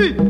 诶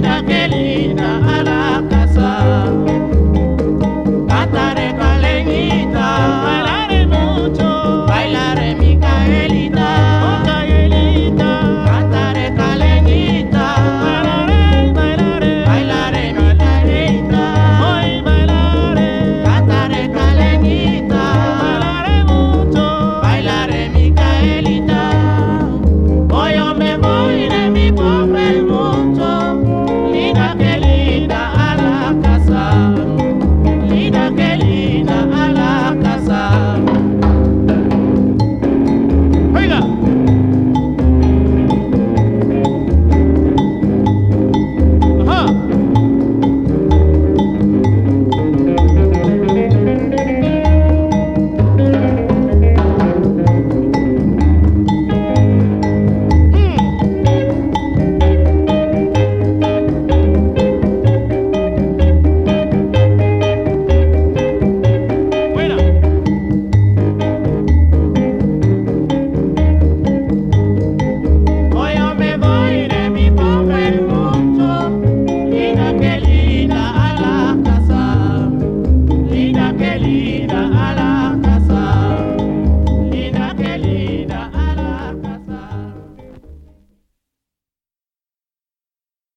naquele querida a la